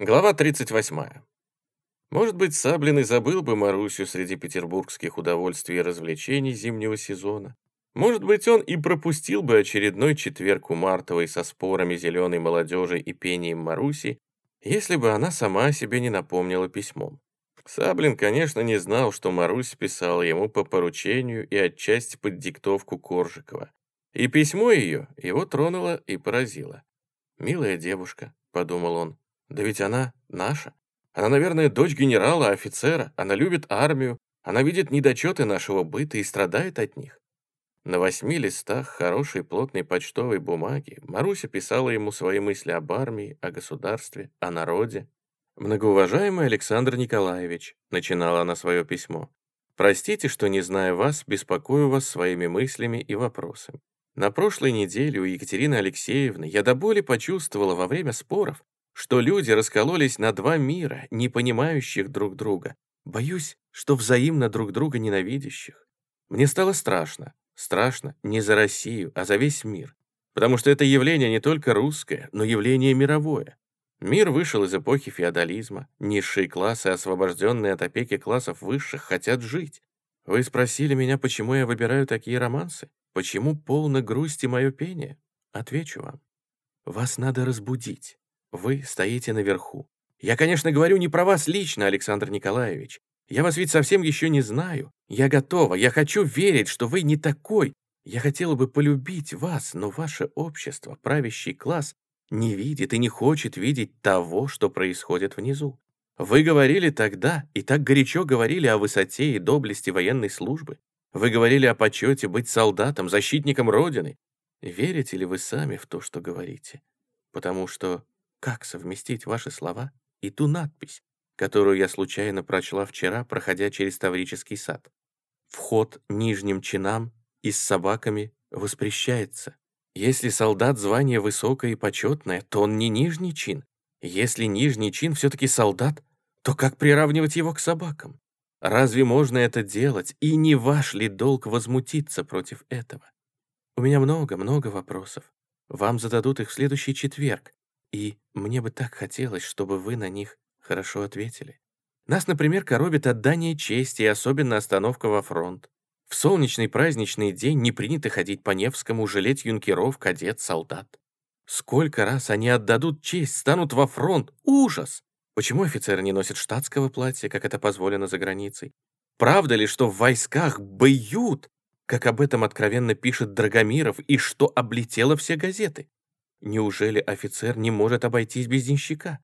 Глава 38. Может быть, Саблин и забыл бы Марусю среди петербургских удовольствий и развлечений зимнего сезона. Может быть, он и пропустил бы очередной четверг у Мартовой со спорами зеленой молодежи и пением Маруси, если бы она сама себе не напомнила письмом. Саблин, конечно, не знал, что Марусь писала ему по поручению и отчасти под диктовку Коржикова. И письмо ее его тронуло и поразило. «Милая девушка», — подумал он, — «да ведь она наша». Она, наверное, дочь генерала, офицера. Она любит армию. Она видит недочеты нашего быта и страдает от них. На восьми листах хорошей плотной почтовой бумаги Маруся писала ему свои мысли об армии, о государстве, о народе. «Многоуважаемый Александр Николаевич», — начинала она свое письмо, «простите, что, не зная вас, беспокою вас своими мыслями и вопросами. На прошлой неделе у Екатерины Алексеевны я до боли почувствовала во время споров, что люди раскололись на два мира, не понимающих друг друга. Боюсь, что взаимно друг друга ненавидящих. Мне стало страшно. Страшно не за Россию, а за весь мир. Потому что это явление не только русское, но явление мировое. Мир вышел из эпохи феодализма. Низшие классы, освобожденные от опеки классов высших, хотят жить. Вы спросили меня, почему я выбираю такие романсы? Почему полно грусти мое пение? Отвечу вам. Вас надо разбудить. Вы стоите наверху. Я, конечно, говорю не про вас лично, Александр Николаевич. Я вас ведь совсем еще не знаю. Я готова, я хочу верить, что вы не такой. Я хотела бы полюбить вас, но ваше общество, правящий класс, не видит и не хочет видеть того, что происходит внизу. Вы говорили тогда и так горячо говорили о высоте и доблести военной службы. Вы говорили о почете быть солдатом, защитником Родины. Верите ли вы сами в то, что говорите? Потому что как совместить ваши слова и ту надпись, которую я случайно прочла вчера, проходя через Таврический сад? Вход нижним чинам и с собаками воспрещается. Если солдат звание высокое и почетное, то он не нижний чин. Если нижний чин все-таки солдат, то как приравнивать его к собакам? Разве можно это делать, и не ваш ли долг возмутиться против этого? У меня много-много вопросов. Вам зададут их в следующий четверг, и мне бы так хотелось, чтобы вы на них хорошо ответили. Нас, например, коробит отдание чести и особенно остановка во фронт. В солнечный праздничный день не принято ходить по Невскому, жалеть юнкеров, кадет, солдат. Сколько раз они отдадут честь, станут во фронт. Ужас! Почему офицеры не носят штатского платья, как это позволено за границей? Правда ли, что в войсках бьют, как об этом откровенно пишет Драгомиров, и что облетело все газеты? Неужели офицер не может обойтись без денщика?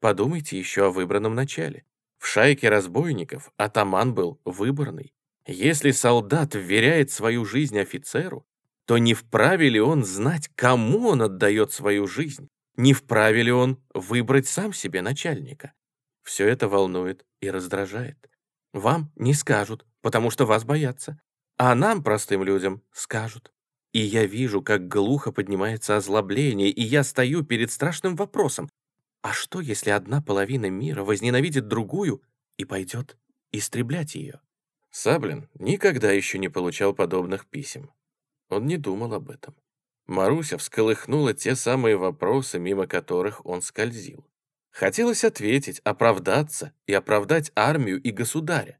Подумайте еще о выбранном начале. В шайке разбойников атаман был выборный. Если солдат вверяет свою жизнь офицеру, то не вправе ли он знать, кому он отдает свою жизнь? Не вправе ли он выбрать сам себе начальника? Все это волнует и раздражает. Вам не скажут, потому что вас боятся. А нам, простым людям, скажут. И я вижу, как глухо поднимается озлобление, и я стою перед страшным вопросом. А что, если одна половина мира возненавидит другую и пойдет истреблять ее? Саблин никогда еще не получал подобных писем. Он не думал об этом. Маруся всколыхнула те самые вопросы, мимо которых он скользил. Хотелось ответить, оправдаться и оправдать армию и государя.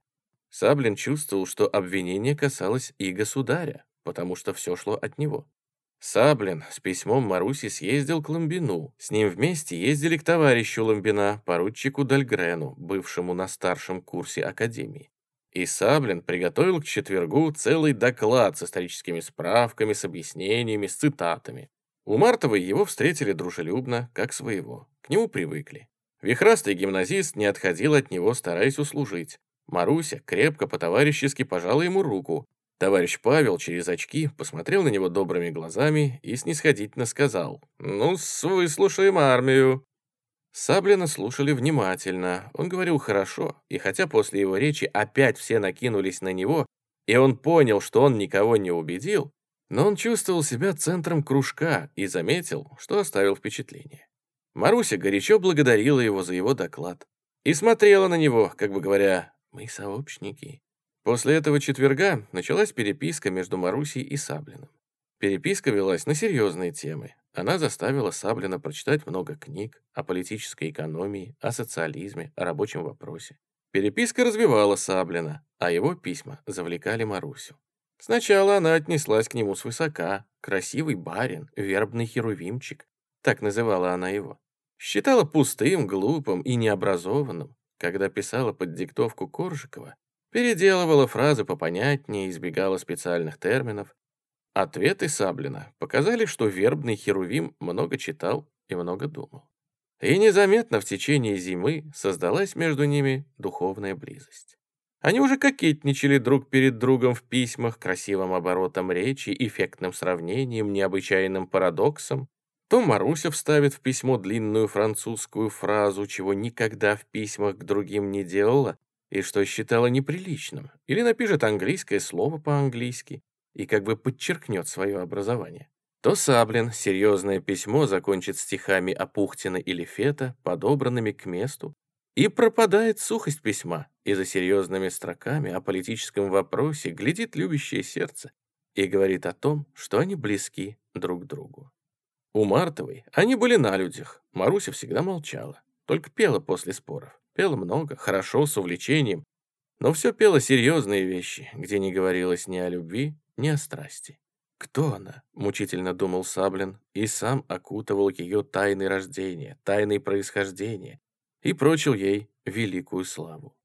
Саблин чувствовал, что обвинение касалось и государя потому что все шло от него. Саблин с письмом Маруси съездил к Ламбину. С ним вместе ездили к товарищу Ламбина, поручику Дальгрену, бывшему на старшем курсе Академии. И Саблин приготовил к четвергу целый доклад с историческими справками, с объяснениями, с цитатами. У Мартовой его встретили дружелюбно, как своего. К нему привыкли. Вихрастый гимназист не отходил от него, стараясь услужить. Маруся крепко по-товарищески пожала ему руку, Товарищ Павел через очки посмотрел на него добрыми глазами и снисходительно сказал «Ну, выслушаем армию». Саблина слушали внимательно, он говорил хорошо, и хотя после его речи опять все накинулись на него, и он понял, что он никого не убедил, но он чувствовал себя центром кружка и заметил, что оставил впечатление. Маруся горячо благодарила его за его доклад и смотрела на него, как бы говоря, «Мы сообщники». После этого четверга началась переписка между Марусей и Саблиным. Переписка велась на серьезные темы. она заставила Саблина прочитать много книг о политической экономии, о социализме, о рабочем вопросе. Переписка развивала Саблина, а его письма завлекали Марусю. Сначала она отнеслась к нему свысока, красивый барин, вербный херувимчик, так называла она его. Считала пустым, глупым и необразованным, когда писала под диктовку Коржикова, переделывала фразы попонятнее, избегала специальных терминов. Ответы Саблина показали, что вербный херувим много читал и много думал. И незаметно в течение зимы создалась между ними духовная близость. Они уже кокетничали друг перед другом в письмах, красивым оборотом речи, эффектным сравнением, необычайным парадоксом. То Маруся вставит в письмо длинную французскую фразу, чего никогда в письмах к другим не делала, и что считала неприличным, или напишет английское слово по-английски и как бы подчеркнет свое образование то Саблин серьезное письмо закончит стихами Апухтина или Фета, подобранными к месту, и пропадает сухость письма, и за серьезными строками о политическом вопросе глядит любящее сердце и говорит о том, что они близки друг другу. У Мартовой они были на людях, Маруся всегда молчала, только пела после споров. Пела много, хорошо, с увлечением, но все пела серьезные вещи, где не говорилось ни о любви, ни о страсти. Кто она? Мучительно думал Саблин и сам окутывал ее тайны рождения, тайны происхождения и прочил ей великую славу.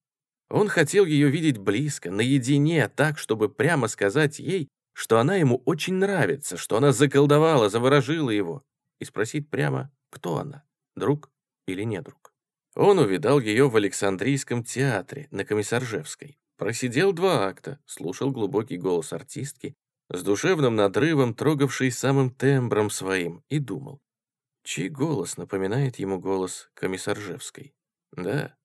Он хотел ее видеть близко, наедине, так, чтобы прямо сказать ей, что она ему очень нравится, что она заколдовала, заворожила его, и спросить прямо, кто она, друг или не друг. Он увидал ее в Александрийском театре на Комиссаржевской. Просидел два акта, слушал глубокий голос артистки, с душевным надрывом, трогавший самым тембром своим, и думал, чей голос напоминает ему голос комиссаржевской. Да,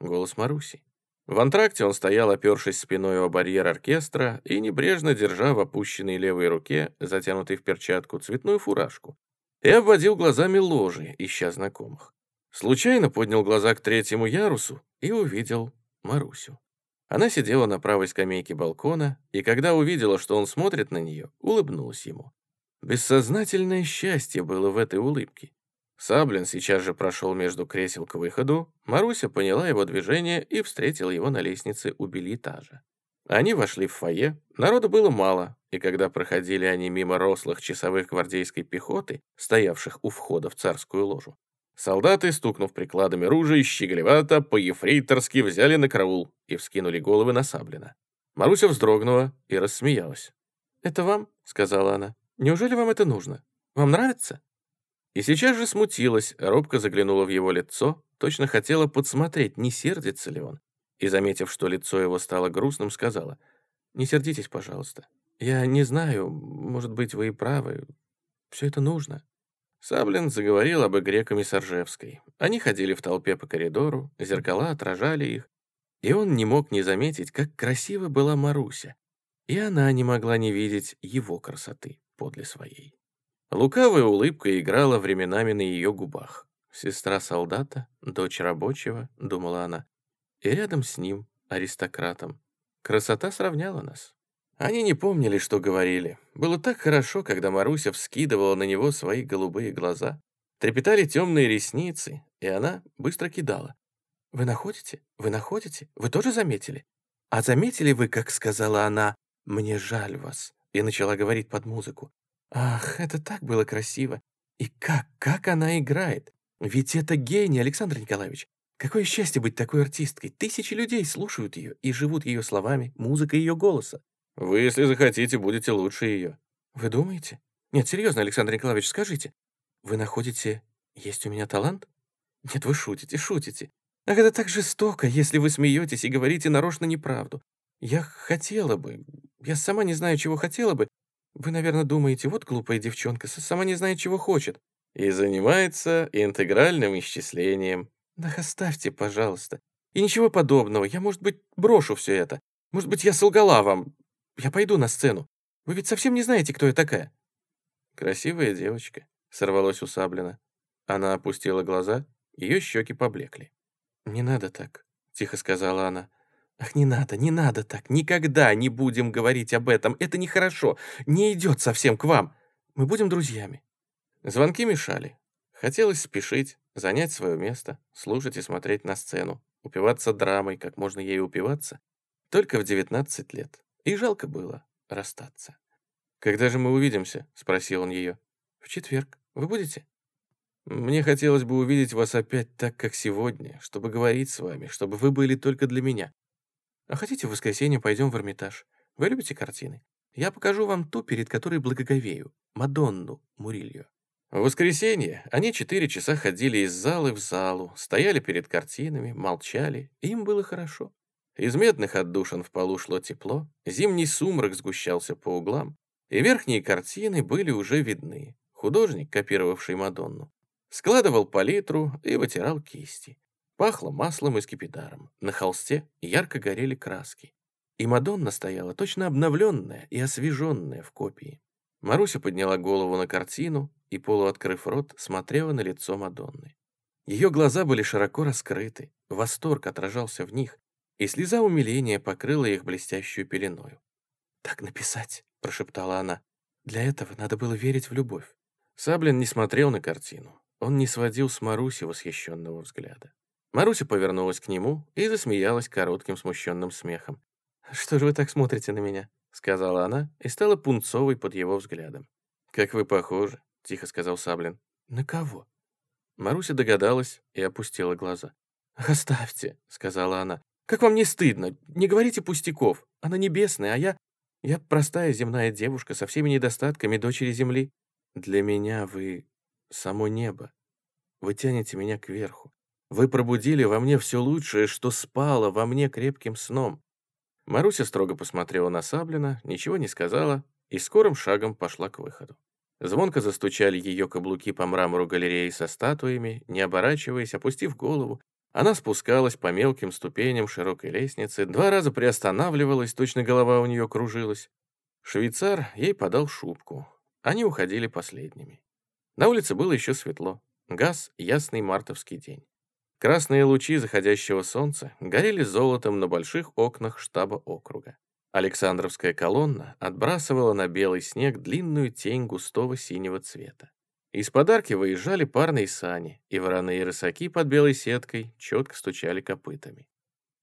голос Маруси. В антракте он стоял, опершись спиной о барьер оркестра и небрежно держа в опущенной левой руке, затянутой в перчатку, цветную фуражку, и обводил глазами ложи, ища знакомых. Случайно поднял глаза к третьему ярусу и увидел Марусю. Она сидела на правой скамейке балкона, и когда увидела, что он смотрит на нее, улыбнулась ему. Бессознательное счастье было в этой улыбке. Саблин сейчас же прошел между кресел к выходу, Маруся поняла его движение и встретила его на лестнице у бельэтажа. Они вошли в фойе, народу было мало, и когда проходили они мимо рослых часовых гвардейской пехоты, стоявших у входа в царскую ложу, Солдаты, стукнув прикладами ружей, щеголевато, по-ефрейторски взяли на караул и вскинули головы на Саблина. Маруся вздрогнула и рассмеялась. «Это вам?» — сказала она. «Неужели вам это нужно? Вам нравится?» И сейчас же смутилась, робко заглянула в его лицо, точно хотела подсмотреть, не сердится ли он. И, заметив, что лицо его стало грустным, сказала, «Не сердитесь, пожалуйста. Я не знаю, может быть, вы и правы. Все это нужно. Саблин заговорил об игре Комиссаржевской. Они ходили в толпе по коридору, зеркала отражали их, и он не мог не заметить, как красива была Маруся, и она не могла не видеть его красоты подле своей. Лукавая улыбка играла временами на ее губах. «Сестра солдата, дочь рабочего», — думала она, и рядом с ним, аристократом. Красота сравняла нас. Они не помнили, что говорили. Было так хорошо, когда Маруся вскидывала на него свои голубые глаза. Трепетали темные ресницы, и она быстро кидала. «Вы находите? Вы находите? Вы тоже заметили? А заметили вы, как сказала она, «Мне жаль вас», и начала говорить под музыку. «Ах, это так было красиво! И как, как она играет! Ведь это гений, Александр Николаевич! Какое счастье быть такой артисткой! Тысячи людей слушают ее и живут ее словами, музыкой ее голоса. Вы, если захотите, будете лучше ее. Вы думаете? Нет, серьезно, Александр Николаевич, скажите. Вы находите, есть у меня талант? Нет, вы шутите, шутите. Ах, это так жестоко, если вы смеетесь и говорите нарочно неправду. Я хотела бы, я сама не знаю, чего хотела бы. Вы, наверное, думаете, вот глупая девчонка, сама не знает, чего хочет. И занимается интегральным исчислением. Да оставьте, пожалуйста. И ничего подобного, я, может быть, брошу все это. Может быть, я солгала вам, я пойду на сцену. Вы ведь совсем не знаете, кто я такая». «Красивая девочка», — сорвалось у Саблина. Она опустила глаза, ее щеки поблекли. «Не надо так», — тихо сказала она. «Ах, не надо, не надо так. Никогда не будем говорить об этом. Это нехорошо. Не идет совсем к вам. Мы будем друзьями». Звонки мешали. Хотелось спешить, занять свое место, слушать и смотреть на сцену, упиваться драмой, как можно ей упиваться, только в 19 лет. И жалко было расстаться. «Когда же мы увидимся?» — спросил он ее. «В четверг. Вы будете?» «Мне хотелось бы увидеть вас опять так, как сегодня, чтобы говорить с вами, чтобы вы были только для меня. А хотите, в воскресенье пойдем в Эрмитаж? Вы любите картины? Я покажу вам ту, перед которой благоговею, Мадонну Мурильо». В воскресенье они четыре часа ходили из залы в залу, стояли перед картинами, молчали, им было хорошо. Из медных отдушин в полу шло тепло, зимний сумрак сгущался по углам, и верхние картины были уже видны. Художник, копировавший Мадонну, складывал палитру и вытирал кисти. Пахло маслом и скипидаром. На холсте ярко горели краски. И Мадонна стояла точно обновленная и освеженная в копии. Маруся подняла голову на картину и, полуоткрыв рот, смотрела на лицо Мадонны. Ее глаза были широко раскрыты, восторг отражался в них, и слеза умиления покрыла их блестящую пеленою. «Так написать», — прошептала она. «Для этого надо было верить в любовь». Саблин не смотрел на картину. Он не сводил с Маруси восхищенного взгляда. Маруся повернулась к нему и засмеялась коротким смущенным смехом. «Что же вы так смотрите на меня?» — сказала она и стала пунцовой под его взглядом. «Как вы похожи», — тихо сказал Саблин. «На кого?» Маруся догадалась и опустила глаза. «Оставьте», — сказала она. Как вам не стыдно? Не говорите пустяков. Она небесная, а я... Я простая земная девушка со всеми недостатками дочери земли. Для меня вы само небо. Вы тянете меня кверху. Вы пробудили во мне все лучшее, что спало во мне крепким сном. Маруся строго посмотрела на Саблина, ничего не сказала и скорым шагом пошла к выходу. Звонко застучали ее каблуки по мрамору галереи со статуями, не оборачиваясь, опустив голову, она спускалась по мелким ступеням широкой лестницы, два раза приостанавливалась, точно голова у нее кружилась. Швейцар ей подал шубку. Они уходили последними. На улице было еще светло. Газ — ясный мартовский день. Красные лучи заходящего солнца горели золотом на больших окнах штаба округа. Александровская колонна отбрасывала на белый снег длинную тень густого синего цвета. Из подарки выезжали парные сани, и вороные рысаки под белой сеткой четко стучали копытами.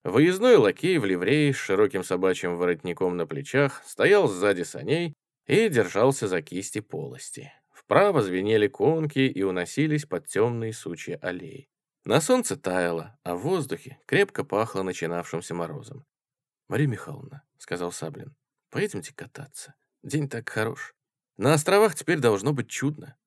Выездной лакей в ливрее с широким собачьим воротником на плечах стоял сзади саней и держался за кисти полости. Вправо звенели конки и уносились под темные сучья аллеи. На солнце таяло, а в воздухе крепко пахло начинавшимся морозом. «Мария Михайловна», — сказал Саблин, — «поедемте кататься. День так хорош. На островах теперь должно быть чудно.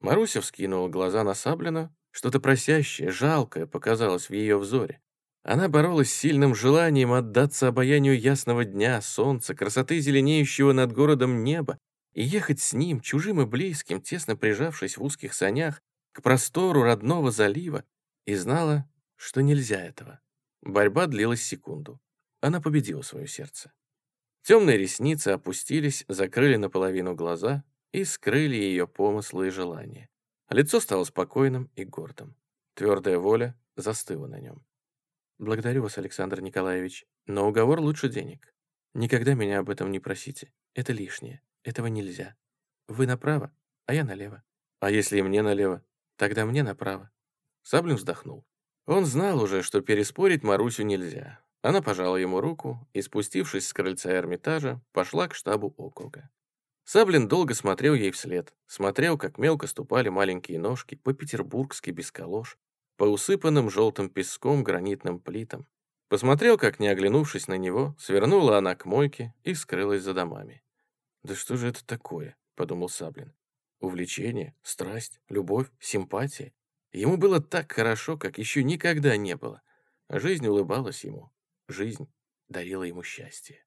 Маруся вскинула глаза на Саблина. Что-то просящее, жалкое показалось в ее взоре. Она боролась с сильным желанием отдаться обаянию ясного дня, солнца, красоты зеленеющего над городом неба и ехать с ним, чужим и близким, тесно прижавшись в узких санях, к простору родного залива, и знала, что нельзя этого. Борьба длилась секунду. Она победила свое сердце. Темные ресницы опустились, закрыли наполовину глаза, и скрыли ее помыслы и желания. Лицо стало спокойным и гордым. Твердая воля застыла на нем. «Благодарю вас, Александр Николаевич, но уговор лучше денег. Никогда меня об этом не просите. Это лишнее. Этого нельзя. Вы направо, а я налево. А если и мне налево, тогда мне направо». Саблин вздохнул. Он знал уже, что переспорить Марусю нельзя. Она пожала ему руку и, спустившись с крыльца Эрмитажа, пошла к штабу округа. Саблин долго смотрел ей вслед, смотрел, как мелко ступали маленькие ножки по-петербургски без колош, по усыпанным желтым песком гранитным плитам. Посмотрел, как, не оглянувшись на него, свернула она к мойке и скрылась за домами. «Да что же это такое?» — подумал Саблин. «Увлечение, страсть, любовь, симпатия. Ему было так хорошо, как еще никогда не было. Жизнь улыбалась ему. Жизнь дарила ему счастье.